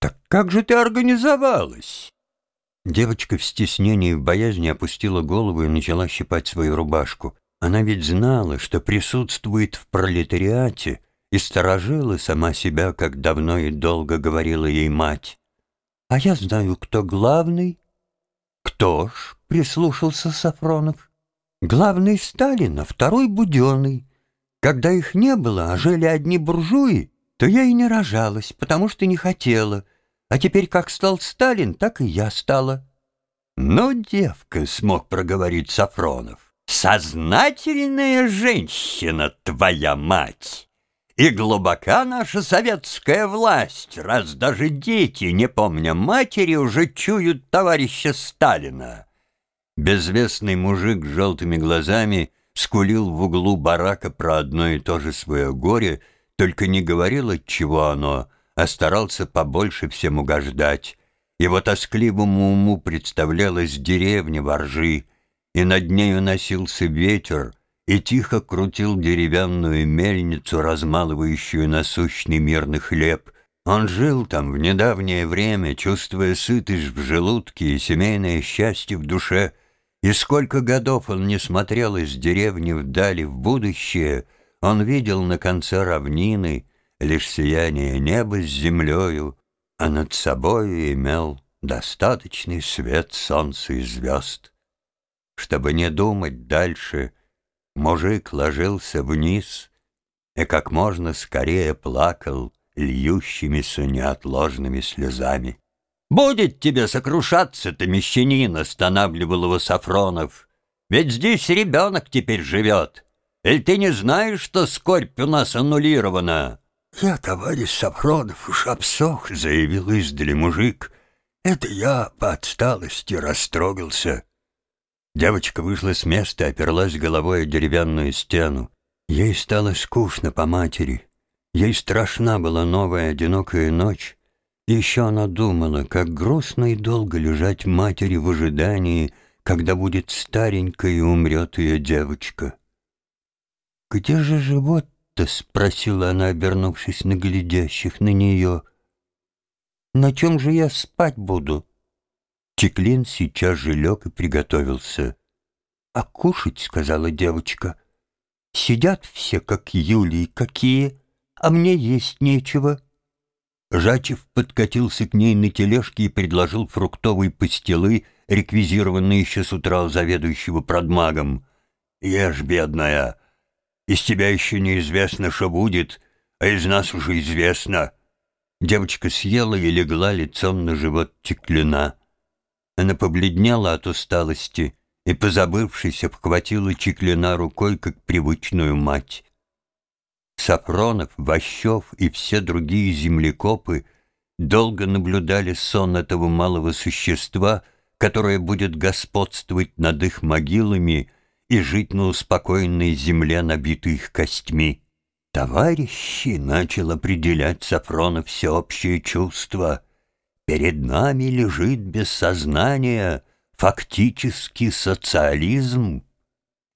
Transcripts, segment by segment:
«Так как же ты организовалась?» Девочка в стеснении и в боязни опустила голову и начала щипать свою рубашку. Она ведь знала, что присутствует в пролетариате, и сторожила сама себя, как давно и долго говорила ей мать. «А я знаю, кто главный». «Кто ж?» — прислушался Сафронов. «Главный Сталин, а второй Буденный. Когда их не было, а жили одни буржуи, то я и не рожалась, потому что не хотела. А теперь как стал Сталин, так и я стала». «Ну, девка», — смог проговорить Сафронов, — «сознательная женщина твоя мать». И глубока наша советская власть, раз даже дети, не помня матери, уже чуют товарища Сталина. Безвестный мужик с желтыми глазами скулил в углу барака про одно и то же свое горе, только не говорил, от чего оно, а старался побольше всем угождать. Его тоскливому уму представлялась деревня воржи, и над нею носился ветер — и тихо крутил деревянную мельницу, размалывающую насущный мирный хлеб. Он жил там в недавнее время, чувствуя сытость в желудке и семейное счастье в душе, и сколько годов он не смотрел из деревни вдали в будущее, он видел на конце равнины лишь сияние неба с землею, а над собой имел достаточный свет солнца и звезд. Чтобы не думать дальше — Мужик ложился вниз и как можно скорее плакал льющимися неотложными слезами. «Будет тебе сокрушаться-то, мещанин!» — останавливал его Сафронов. «Ведь здесь ребенок теперь живет. Или ты не знаешь, что скорбь у нас аннулирована?» «Я, товарищ Сафронов, уж обсох», — заявил издали мужик. «Это я по отсталости растрогался». Девочка вышла с места, оперлась головой о деревянную стену. Ей стало скучно по матери. Ей страшна была новая одинокая ночь. еще она думала, как грустно и долго лежать матери в ожидании, когда будет старенькая и умрет ее девочка. «Где же живот-то?» — спросила она, обернувшись на глядящих на нее. «На чем же я спать буду?» Чеклин сейчас же лег и приготовился. «А кушать, — сказала девочка, — сидят все, как Юлии, какие, а мне есть нечего». Жачев подкатился к ней на тележке и предложил фруктовые пастилы, реквизированные еще с утра у заведующего продмагом. «Ешь, бедная, из тебя еще неизвестно, что будет, а из нас уже известно». Девочка съела и легла лицом на живот Чеклина. Она побледнела от усталости и, позабывшись, обхватила Чеклина рукой, как привычную мать. Сафронов, Ващев и все другие землекопы долго наблюдали сон этого малого существа, которое будет господствовать над их могилами и жить на успокоенной земле, набитой их костьми. «Товарищи!» — начал определять Сафронов всеобщее чувство — Перед нами лежит без сознания фактический социализм.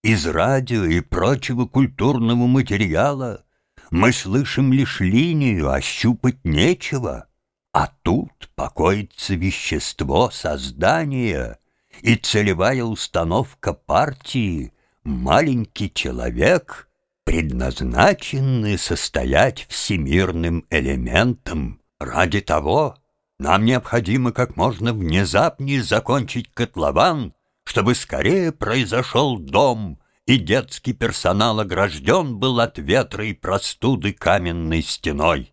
Из радио и прочего культурного материала мы слышим лишь линию, а щупать нечего. А тут покоится вещество создания и целевая установка партии «маленький человек», предназначенный состоять всемирным элементом ради того, нам необходимо как можно внезапнее закончить котлован, чтобы скорее произошел дом, и детский персонал огражден был от ветра и простуды каменной стеной.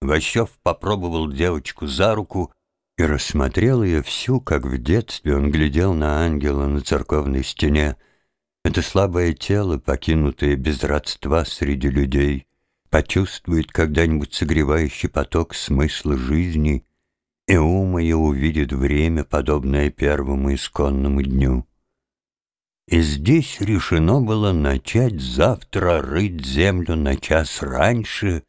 Ващев попробовал девочку за руку и рассмотрел ее всю, как в детстве он глядел на ангела на церковной стене. Это слабое тело, покинутое без родства среди людей — почувствует когда-нибудь согревающий поток смысла жизни, и ум ее увидит время, подобное первому исконному дню. И здесь решено было начать завтра рыть землю на час раньше,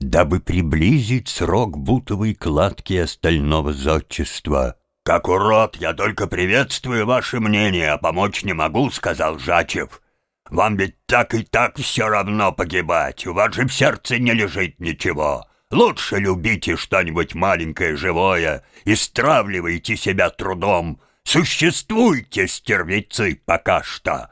дабы приблизить срок бутовой кладки остального зодчества. «Как урод, я только приветствую ваше мнение, а помочь не могу», — сказал Жачев. Вам ведь так и так все равно погибать, у вас же в сердце не лежит ничего. Лучше любите что-нибудь маленькое живое и стравливайте себя трудом. Существуйте, стервецы, пока что!»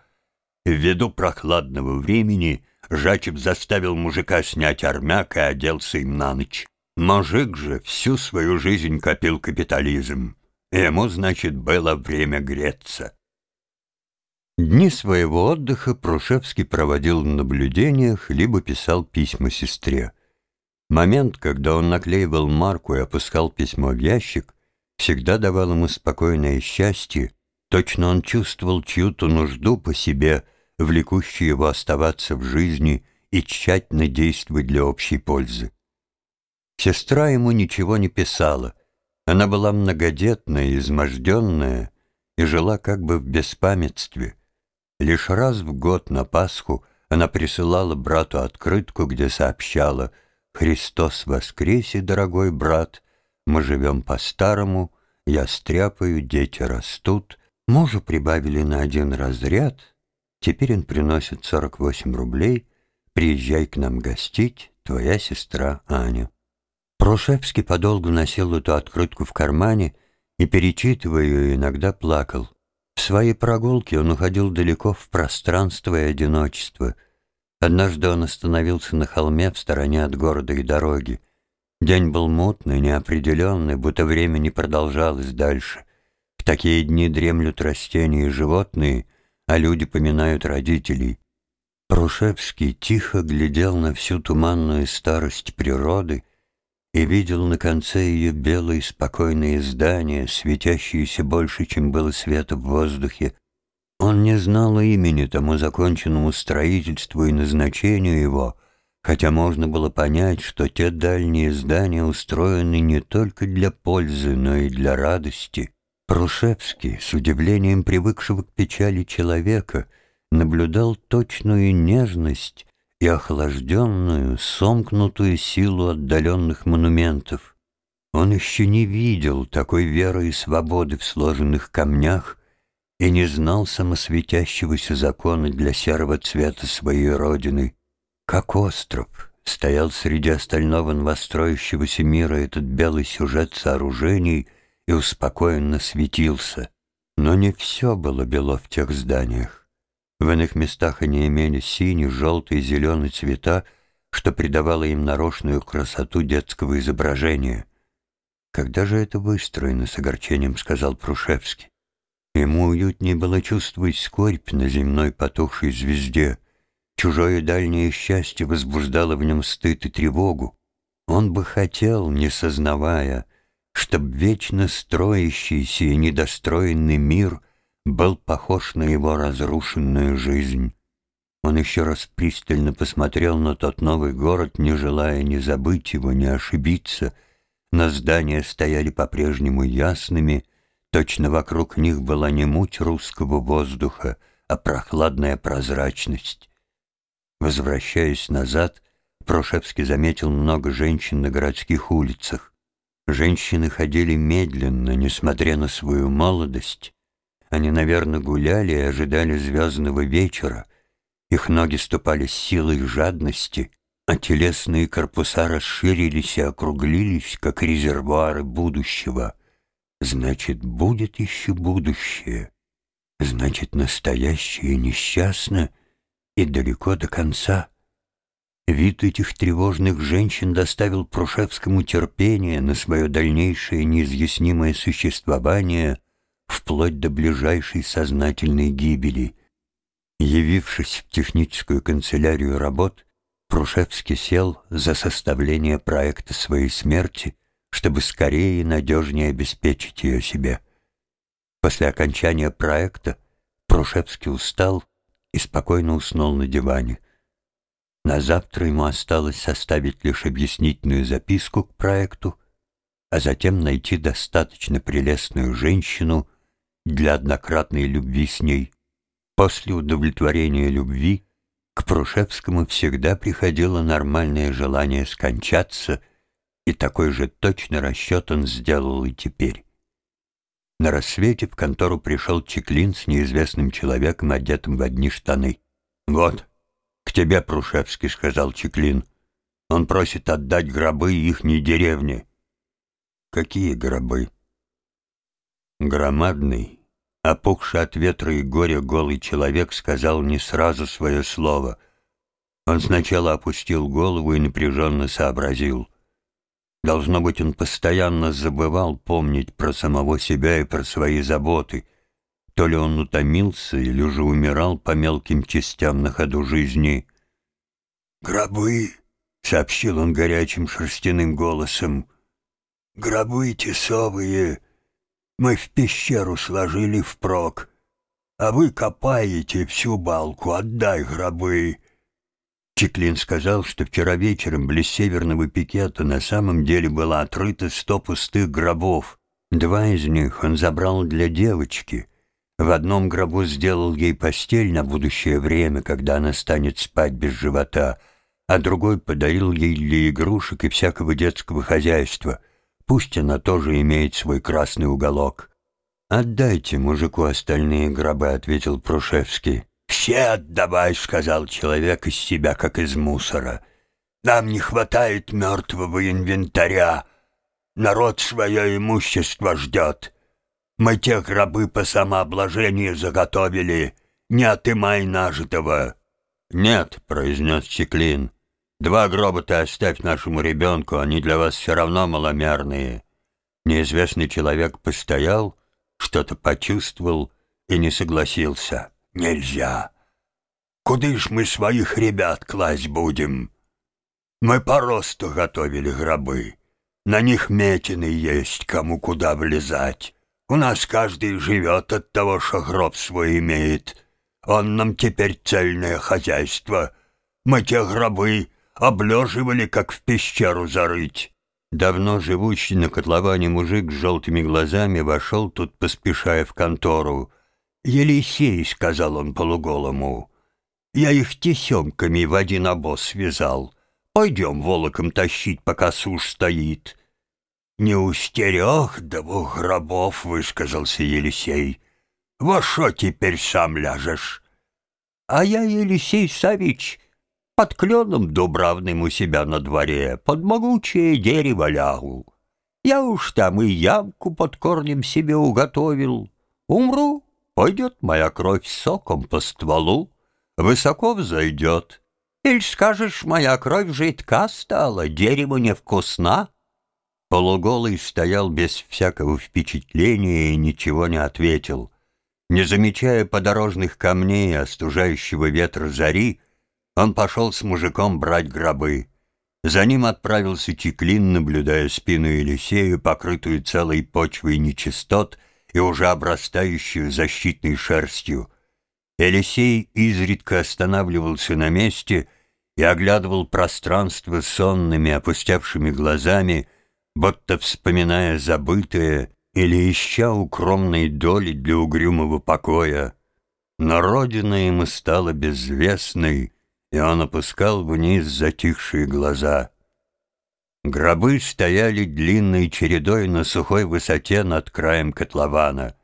Ввиду прохладного времени Жачев заставил мужика снять армяк и оделся им на ночь. Мужик же всю свою жизнь копил капитализм. Ему, значит, было время греться. Дни своего отдыха Прушевский проводил в наблюдениях, либо писал письма сестре. Момент, когда он наклеивал марку и опускал письмо в ящик, всегда давал ему спокойное счастье, точно он чувствовал чью-то нужду по себе, влекущую его оставаться в жизни и тщательно действовать для общей пользы. Сестра ему ничего не писала. Она была многодетная, изможденная и жила как бы в беспамятстве. Лишь раз в год на Пасху она присылала брату открытку, где сообщала «Христос воскресе, дорогой брат, мы живем по-старому, я стряпаю, дети растут, мужу прибавили на один разряд, теперь он приносит 48 рублей, приезжай к нам гостить, твоя сестра Аня». Прошевский подолгу носил эту открытку в кармане и, перечитывая ее, иногда плакал. В своей прогулке он уходил далеко в пространство и одиночество. Однажды он остановился на холме в стороне от города и дороги. День был мутный, неопределенный, будто время не продолжалось дальше. В такие дни дремлют растения и животные, а люди поминают родителей. Прушевский тихо глядел на всю туманную старость природы и видел на конце ее белые спокойные здания, светящиеся больше, чем было света в воздухе. Он не знал имени тому законченному строительству и назначению его, хотя можно было понять, что те дальние здания устроены не только для пользы, но и для радости. Прушевский, с удивлением привыкшего к печали человека, наблюдал точную нежность и охлажденную, сомкнутую силу отдаленных монументов. Он еще не видел такой веры и свободы в сложенных камнях и не знал самосветящегося закона для серого цвета своей родины. Как остров стоял среди остального новостроящегося мира этот белый сюжет сооружений и успокоенно светился. Но не все было бело в тех зданиях. В иных местах они имели синий, желтый и зеленый цвета, что придавало им нарочную красоту детского изображения. «Когда же это выстроено?» — с огорчением сказал Прушевский. Ему уютнее было чувствовать скорбь на земной потухшей звезде. Чужое дальнее счастье возбуждало в нем стыд и тревогу. Он бы хотел, не сознавая, чтоб вечно строящийся и недостроенный мир — был похож на его разрушенную жизнь. Он еще раз пристально посмотрел на тот новый город, не желая ни забыть его, ни ошибиться. На здания стояли по-прежнему ясными, точно вокруг них была не муть русского воздуха, а прохладная прозрачность. Возвращаясь назад, Прошевский заметил много женщин на городских улицах. Женщины ходили медленно, несмотря на свою молодость, они, наверное, гуляли и ожидали звездного вечера. Их ноги ступали с силой жадности, а телесные корпуса расширились и округлились, как резервуары будущего. Значит, будет еще будущее. Значит, настоящее несчастно и далеко до конца. Вид этих тревожных женщин доставил Прушевскому терпение на свое дальнейшее неизъяснимое существование — вплоть до ближайшей сознательной гибели. Явившись в техническую канцелярию работ, Прушевский сел за составление проекта своей смерти, чтобы скорее и надежнее обеспечить ее себе. После окончания проекта Прушевский устал и спокойно уснул на диване. На завтра ему осталось составить лишь объяснительную записку к проекту, а затем найти достаточно прелестную женщину, для однократной любви с ней. После удовлетворения любви к Прушевскому всегда приходило нормальное желание скончаться, и такой же точный расчет он сделал и теперь. На рассвете в контору пришел Чеклин с неизвестным человеком, одетым в одни штаны. «Вот, к тебе, Прушевский», — сказал Чеклин. Он просит отдать гробы ихней деревне. Какие гробы? Громадный, опухший от ветра и горя голый человек сказал не сразу свое слово. Он сначала опустил голову и напряженно сообразил. Должно быть, он постоянно забывал помнить про самого себя и про свои заботы. То ли он утомился, или же умирал по мелким частям на ходу жизни. «Гробы», — сообщил он горячим шерстяным голосом, — «гробы тесовые мы в пещеру сложили впрок, а вы копаете всю балку, отдай гробы». Чеклин сказал, что вчера вечером близ северного пикета на самом деле было отрыто сто пустых гробов. Два из них он забрал для девочки. В одном гробу сделал ей постель на будущее время, когда она станет спать без живота, а другой подарил ей для игрушек и всякого детского хозяйства. Пусть она тоже имеет свой красный уголок. «Отдайте мужику остальные гробы», — ответил Прушевский. «Все отдавай», — сказал человек из себя, как из мусора. «Нам не хватает мертвого инвентаря. Народ свое имущество ждет. Мы те гробы по самообложению заготовили. Не отымай нажитого». «Нет», — произнес Чеклин. «Два гроба ты оставь нашему ребенку, они для вас все равно маломерные». Неизвестный человек постоял, что-то почувствовал и не согласился. Нельзя. Куда ж мы своих ребят класть будем? Мы по росту готовили гробы. На них метины есть, кому куда влезать. У нас каждый живет от того, что гроб свой имеет. Он нам теперь цельное хозяйство. Мы те гробы облеживали, как в пещеру зарыть. Давно живущий на котловане мужик с желтыми глазами вошел тут, поспешая в контору. «Елисей», — сказал он полуголому, — «я их тесемками в один обоз связал. Пойдем волоком тащить, пока сушь стоит». «Не у стерех двух гробов», — высказался Елисей. «Во что теперь сам ляжешь?» «А я, Елисей Савич, под кленом дубравным у себя на дворе, под могучее дерево лягу. Я уж там и ямку под корнем себе уготовил. Умру, Пойдет моя кровь соком по стволу, Высоко взойдет. Или скажешь, моя кровь жидка стала, Дерево невкусна? Полуголый стоял без всякого впечатления и ничего не ответил. Не замечая подорожных камней и остужающего ветра зари, он пошел с мужиком брать гробы. За ним отправился Чеклин, наблюдая спину Елисею, покрытую целой почвой нечистот, и уже обрастающую защитной шерстью. Елисей изредка останавливался на месте и оглядывал пространство сонными опустевшими глазами, будто вспоминая забытое или ища укромной доли для угрюмого покоя. Но родина ему стала безвестной, и он опускал вниз затихшие глаза. Гробы стояли длинной чередой на сухой высоте над краем котлована.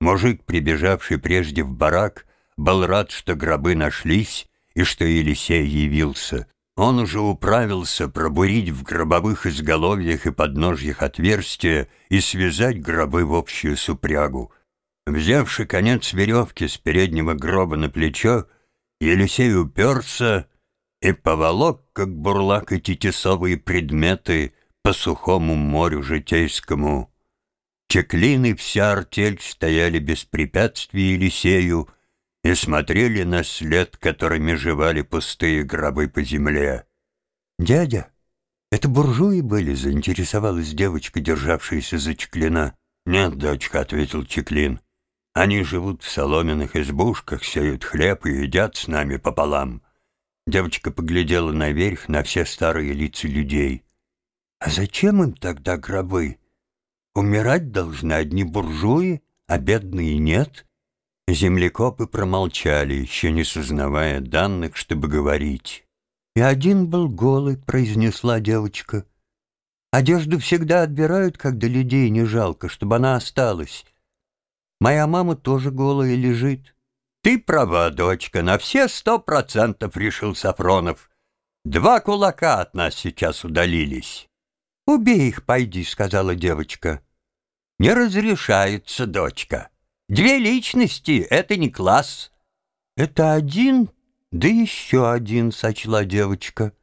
Мужик, прибежавший прежде в барак, был рад, что гробы нашлись и что Елисей явился. Он уже управился пробурить в гробовых изголовьях и подножьях отверстия и связать гробы в общую супрягу. Взявши конец веревки с переднего гроба на плечо, Елисей уперся и поволок, как бурлак, эти тесовые предметы по сухому морю житейскому. Чеклин и вся артель стояли без препятствий Елисею и смотрели на след, которыми жевали пустые гробы по земле. «Дядя, это буржуи были?» — заинтересовалась девочка, державшаяся за Чеклина. «Нет, дочка», — ответил Чеклин. «Они живут в соломенных избушках, сеют хлеб и едят с нами пополам». Девочка поглядела наверх на все старые лица людей. «А зачем им тогда гробы? Умирать должны одни буржуи, а бедные нет?» Землекопы промолчали, еще не сознавая данных, чтобы говорить. «И один был голый», — произнесла девочка. «Одежду всегда отбирают, когда людей не жалко, чтобы она осталась. Моя мама тоже голая лежит. «Ты права, дочка, на все сто процентов», — решил Сафронов. Два кулака от нас сейчас удалились. «Убей их, пойди», — сказала девочка. «Не разрешается, дочка. Две личности — это не класс». «Это один, да еще один», — сочла девочка.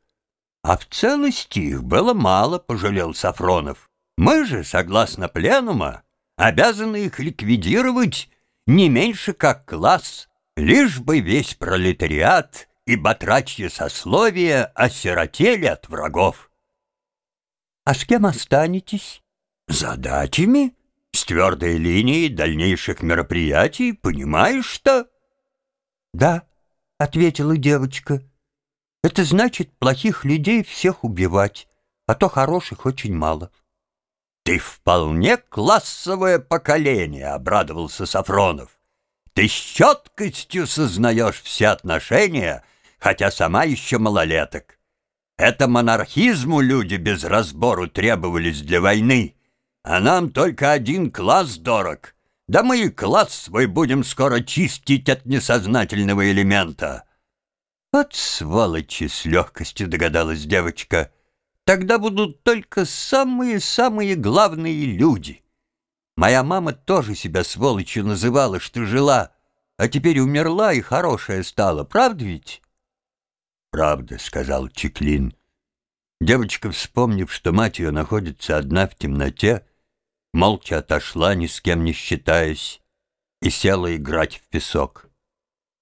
«А в целости их было мало», — пожалел Сафронов. «Мы же, согласно пленума, обязаны их ликвидировать не меньше как класс, лишь бы весь пролетариат и батрачье сословие осиротели от врагов. А с кем останетесь? Задачами, с твердой линией дальнейших мероприятий, понимаешь что? Да, ответила девочка. Это значит плохих людей всех убивать, а то хороших очень мало. Ты вполне классовое поколение, обрадовался Сафронов. Ты с четкостью сознаешь все отношения — хотя сама еще малолеток. Это монархизму люди без разбору требовались для войны, а нам только один класс дорог. Да мы и класс свой будем скоро чистить от несознательного элемента. От сволочи с легкостью догадалась девочка. Тогда будут только самые-самые главные люди. Моя мама тоже себя сволочью называла, что жила, а теперь умерла и хорошая стала, правда ведь? «Правда», — сказал Чеклин. Девочка, вспомнив, что мать ее находится одна в темноте, молча отошла, ни с кем не считаясь, и села играть в песок.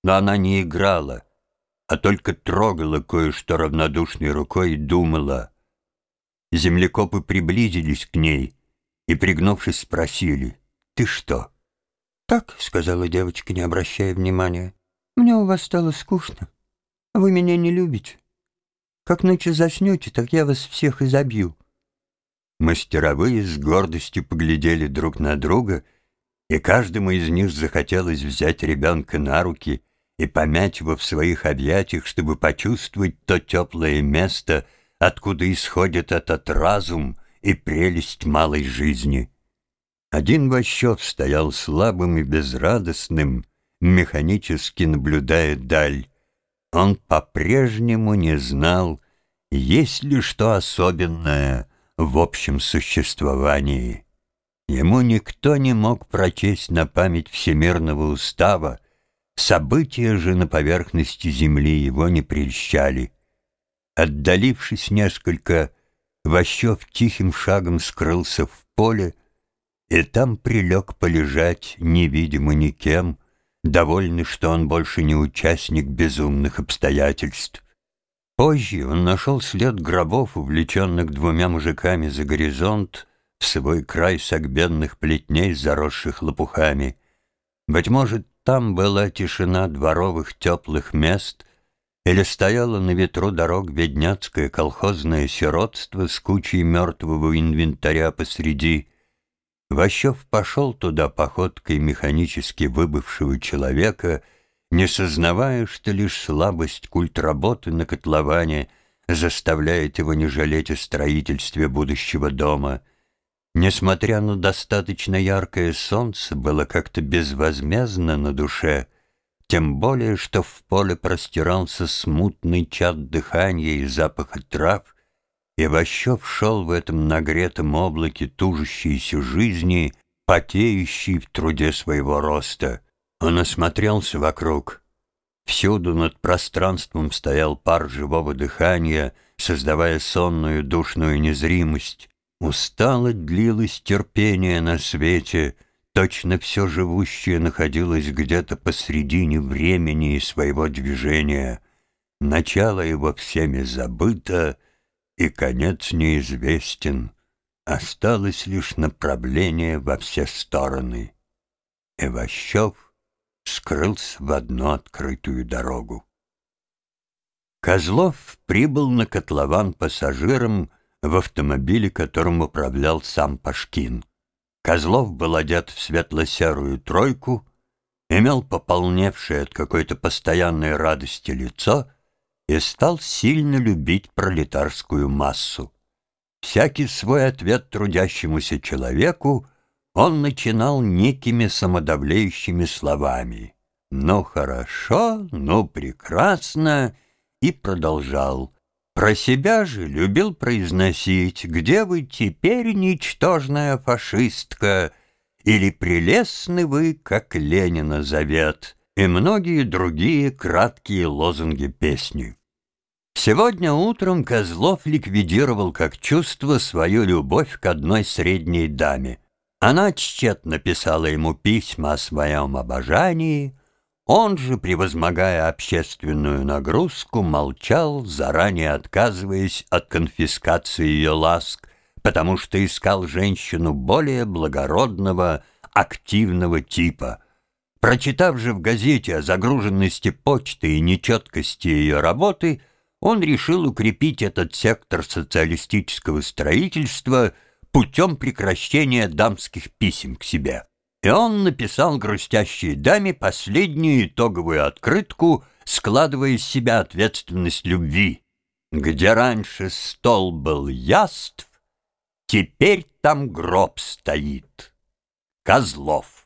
Но она не играла, а только трогала кое-что равнодушной рукой и думала. Землекопы приблизились к ней и, пригнувшись, спросили, «Ты что?» «Так», — сказала девочка, не обращая внимания, — «мне у вас стало скучно». Вы меня не любите. Как ночью заснете, так я вас всех изобью». Мастеровые с гордостью поглядели друг на друга, и каждому из них захотелось взять ребенка на руки и помять его в своих объятиях, чтобы почувствовать то теплое место, откуда исходит этот разум и прелесть малой жизни. Один Ващев стоял слабым и безрадостным, механически наблюдая даль, он по-прежнему не знал, есть ли что особенное в общем существовании. Ему никто не мог прочесть на память Всемирного устава, события же на поверхности земли его не прельщали. Отдалившись несколько, Ващев тихим шагом скрылся в поле, и там прилег полежать, невидимо никем, довольный, что он больше не участник безумных обстоятельств. Позже он нашел след гробов, увлеченных двумя мужиками за горизонт, в свой край согбенных плетней, заросших лопухами. Быть может, там была тишина дворовых теплых мест, или стояло на ветру дорог бедняцкое колхозное сиротство с кучей мертвого инвентаря посреди, Ващев пошел туда походкой механически выбывшего человека, не сознавая, что лишь слабость культ работы на котловане заставляет его не жалеть о строительстве будущего дома. Несмотря на достаточно яркое солнце, было как-то безвозмездно на душе, тем более, что в поле простирался смутный чад дыхания и запаха трав, и Ващев шел в этом нагретом облаке тужащейся жизни, потеющей в труде своего роста. Он осмотрелся вокруг. Всюду над пространством стоял пар живого дыхания, создавая сонную душную незримость. Устало длилось терпение на свете, точно все живущее находилось где-то посредине времени и своего движения. Начало его всеми забыто — и конец неизвестен. Осталось лишь направление во все стороны. Иващев скрылся в одну открытую дорогу. Козлов прибыл на котлован пассажиром в автомобиле, которым управлял сам Пашкин. Козлов был одет в светло-серую тройку, имел пополневшее от какой-то постоянной радости лицо — и стал сильно любить пролетарскую массу. Всякий свой ответ трудящемуся человеку он начинал некими самодавляющими словами «ну хорошо», «ну прекрасно» и продолжал Про себя же любил произносить «Где вы теперь, ничтожная фашистка?» или «Прелестны вы, как Ленина завет» и многие другие краткие лозунги песни. Сегодня утром Козлов ликвидировал как чувство свою любовь к одной средней даме. Она тщетно писала ему письма о своем обожании, он же, превозмогая общественную нагрузку, молчал, заранее отказываясь от конфискации ее ласк, потому что искал женщину более благородного, активного типа. Прочитав же в газете о загруженности почты и нечеткости ее работы, он решил укрепить этот сектор социалистического строительства путем прекращения дамских писем к себе и он написал грустящей даме последнюю итоговую открытку, складывая из себя ответственность любви. Где раньше стол был яств, теперь там гроб стоит. Козлов.